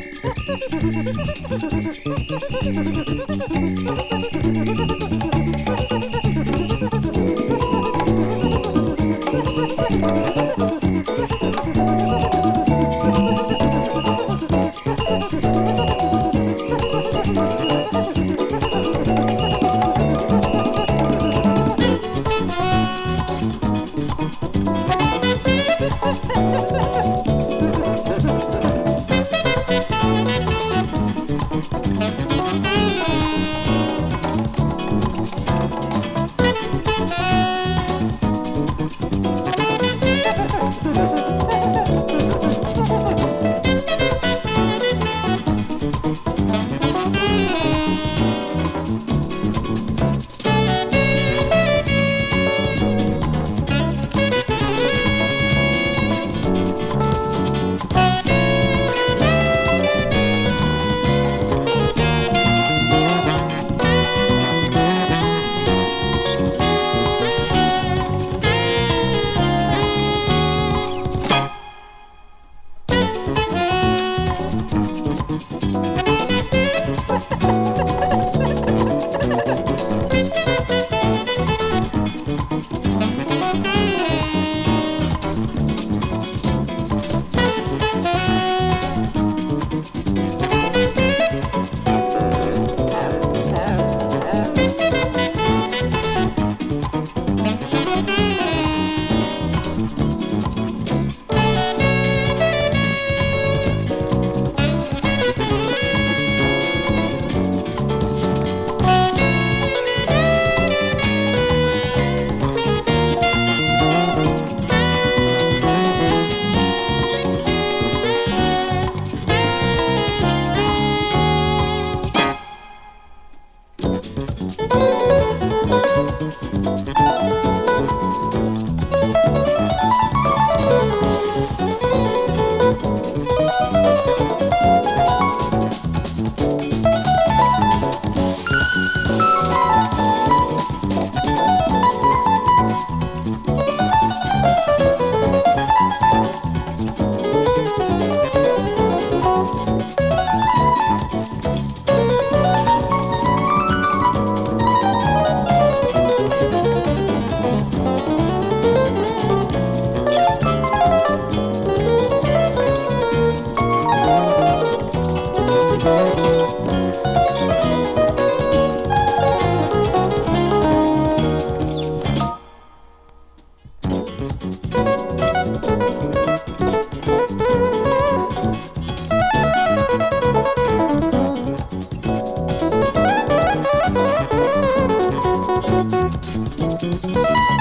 フフフフフ。Música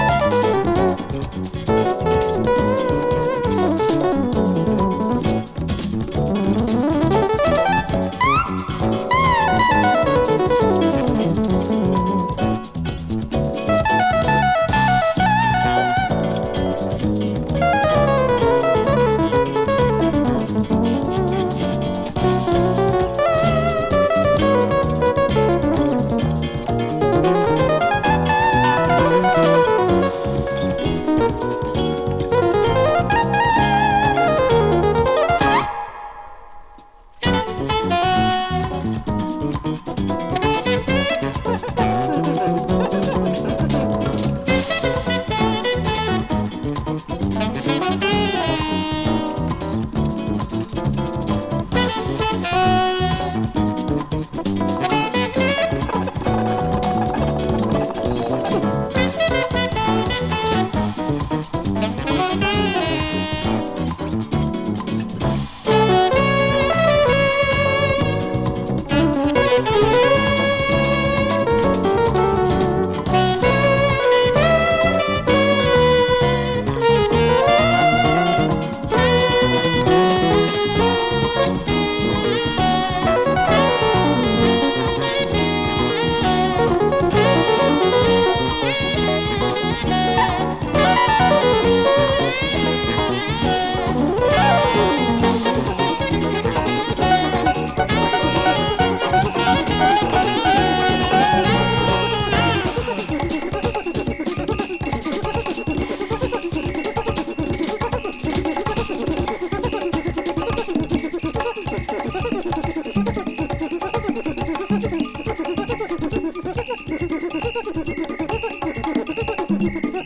Ha ha ha!